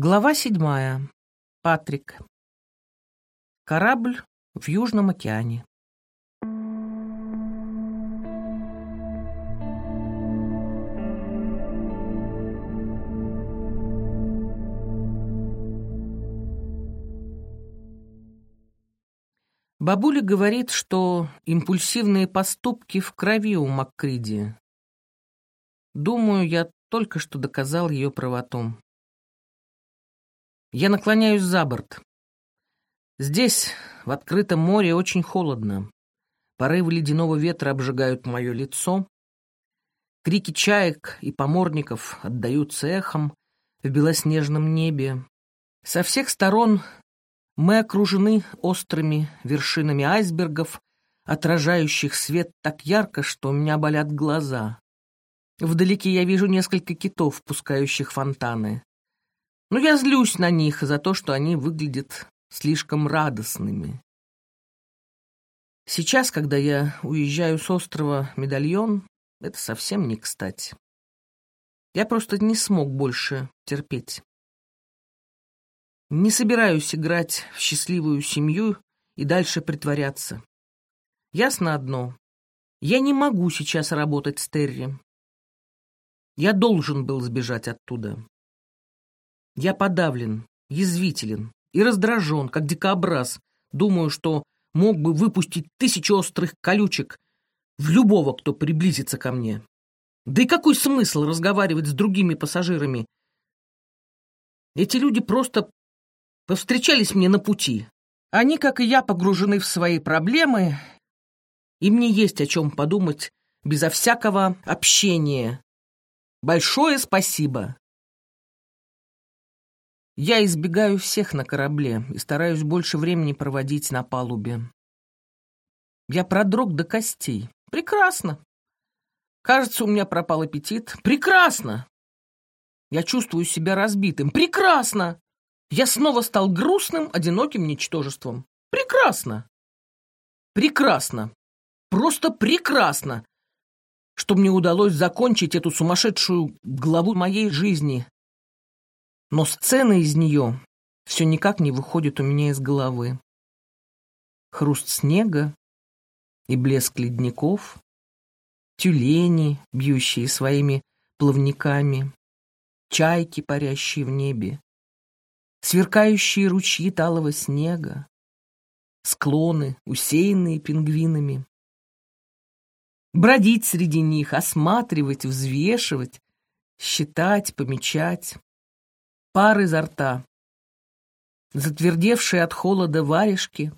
Глава седьмая. Патрик. Корабль в Южном океане. Бабуля говорит, что импульсивные поступки в крови у Маккриди. Думаю, я только что доказал ее правоту. Я наклоняюсь за борт. Здесь, в открытом море, очень холодно. Порывы ледяного ветра обжигают мое лицо. Крики чаек и поморников отдаются эхом в белоснежном небе. Со всех сторон мы окружены острыми вершинами айсбергов, отражающих свет так ярко, что у меня болят глаза. Вдалеке я вижу несколько китов, пускающих фонтаны. Но я злюсь на них за то, что они выглядят слишком радостными. Сейчас, когда я уезжаю с острова Медальон, это совсем не кстати. Я просто не смог больше терпеть. Не собираюсь играть в счастливую семью и дальше притворяться. Ясно одно. Я не могу сейчас работать с Терри. Я должен был сбежать оттуда. Я подавлен, язвителен и раздражен, как дикобраз. Думаю, что мог бы выпустить тысячи острых колючек в любого, кто приблизится ко мне. Да и какой смысл разговаривать с другими пассажирами? Эти люди просто повстречались мне на пути. Они, как и я, погружены в свои проблемы, и мне есть о чем подумать безо всякого общения. Большое спасибо. Я избегаю всех на корабле и стараюсь больше времени проводить на палубе. Я продрог до костей. Прекрасно. Кажется, у меня пропал аппетит. Прекрасно. Я чувствую себя разбитым. Прекрасно. Я снова стал грустным, одиноким ничтожеством. Прекрасно. Прекрасно. Просто прекрасно, что мне удалось закончить эту сумасшедшую главу моей жизни, но сцена из нее все никак не выходит у меня из головы. Хруст снега и блеск ледников, тюлени, бьющие своими плавниками, чайки, парящие в небе, сверкающие ручьи талого снега, склоны, усеянные пингвинами. Бродить среди них, осматривать, взвешивать, считать, помечать пар изо рта, затвердевшие от холода варежки,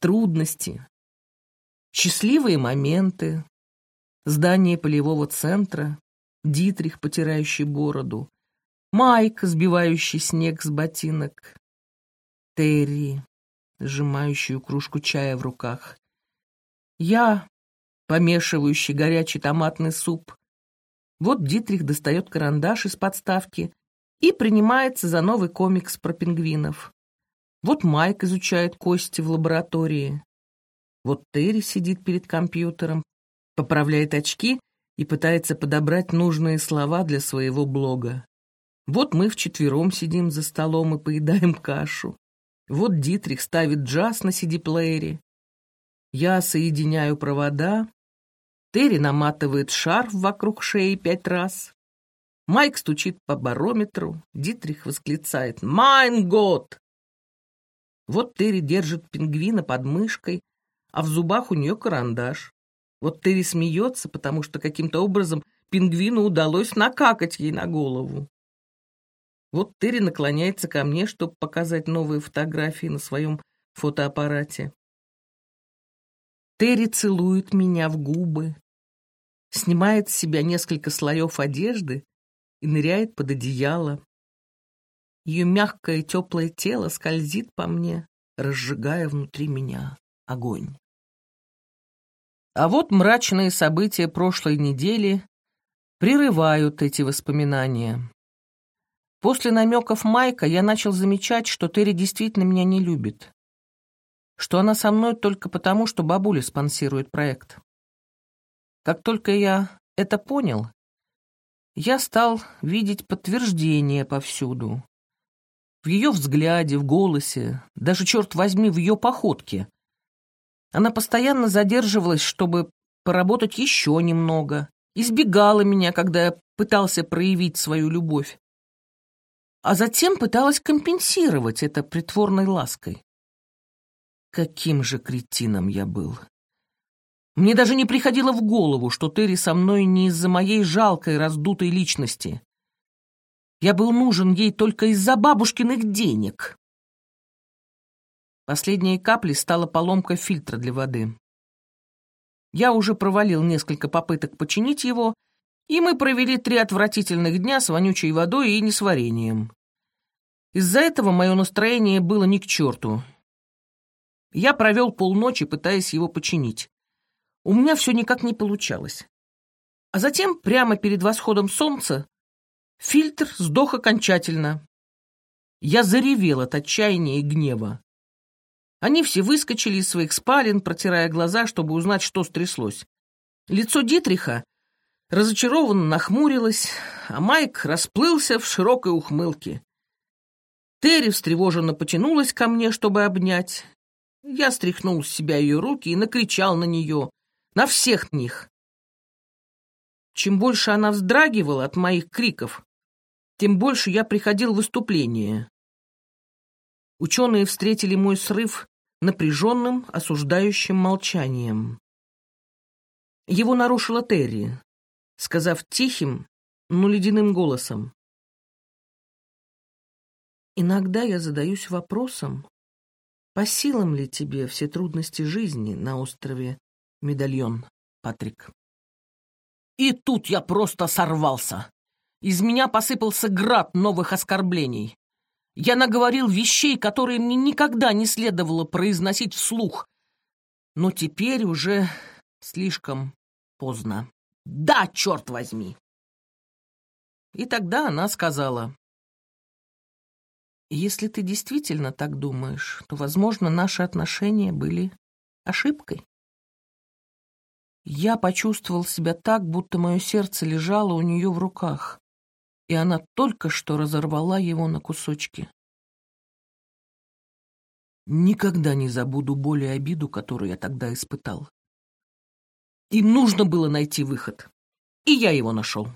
трудности, счастливые моменты, здание полевого центра, Дитрих, потирающий бороду, Майк, сбивающий снег с ботинок, Терри, сжимающую кружку чая в руках, я, помешивающий горячий томатный суп. Вот Дитрих достает карандаш из подставки и принимается за новый комикс про пингвинов. Вот Майк изучает кости в лаборатории. Вот Терри сидит перед компьютером, поправляет очки и пытается подобрать нужные слова для своего блога. Вот мы вчетвером сидим за столом и поедаем кашу. Вот Дитрих ставит джаз на CD-плеере. Я соединяю провода. Терри наматывает шарф вокруг шеи пять раз. Майк стучит по барометру, Дитрих восклицает «Майн год!». Вот Терри держит пингвина под мышкой, а в зубах у нее карандаш. Вот Терри смеется, потому что каким-то образом пингвину удалось накакать ей на голову. Вот Терри наклоняется ко мне, чтобы показать новые фотографии на своем фотоаппарате. Терри целует меня в губы, снимает с себя несколько слоев одежды и ныряет под одеяло. Ее мягкое теплое тело скользит по мне, разжигая внутри меня огонь. А вот мрачные события прошлой недели прерывают эти воспоминания. После намеков Майка я начал замечать, что Терри действительно меня не любит. Что она со мной только потому, что бабуля спонсирует проект. Как только я это понял, я стал видеть подтверждение повсюду. В ее взгляде, в голосе, даже, черт возьми, в ее походке. Она постоянно задерживалась, чтобы поработать еще немного, избегала меня, когда я пытался проявить свою любовь, а затем пыталась компенсировать это притворной лаской. Каким же кретином я был. Мне даже не приходило в голову, что Терри со мной не из-за моей жалкой раздутой личности. Я был нужен ей только из-за бабушкиных денег. Последней каплей стала поломка фильтра для воды. Я уже провалил несколько попыток починить его, и мы провели три отвратительных дня с вонючей водой и несварением. Из-за этого мое настроение было ни к черту. Я провел полночи, пытаясь его починить. У меня все никак не получалось. А затем, прямо перед восходом солнца, фильтр сдох окончательно. Я заревел от отчаяния и гнева. Они все выскочили из своих спален, протирая глаза, чтобы узнать, что стряслось. Лицо Дитриха разочарованно нахмурилось, а Майк расплылся в широкой ухмылке. Терри встревоженно потянулась ко мне, чтобы обнять. Я стряхнул с себя ее руки и накричал на нее, на всех них. Чем больше она вздрагивала от моих криков, тем больше я приходил в выступление. Ученые встретили мой срыв напряженным, осуждающим молчанием. Его нарушила Терри, сказав тихим, но ледяным голосом. «Иногда я задаюсь вопросом, по силам ли тебе все трудности жизни на острове Медальон, Патрик?» И тут я просто сорвался. Из меня посыпался град новых оскорблений. Я наговорил вещей, которые мне никогда не следовало произносить вслух. Но теперь уже слишком поздно. Да, черт возьми! И тогда она сказала, «Если ты действительно так думаешь, то, возможно, наши отношения были ошибкой». Я почувствовал себя так, будто мое сердце лежало у нее в руках и она только что разорвала его на кусочки. Никогда не забуду боль и обиду, которую я тогда испытал. Им нужно было найти выход, и я его нашел.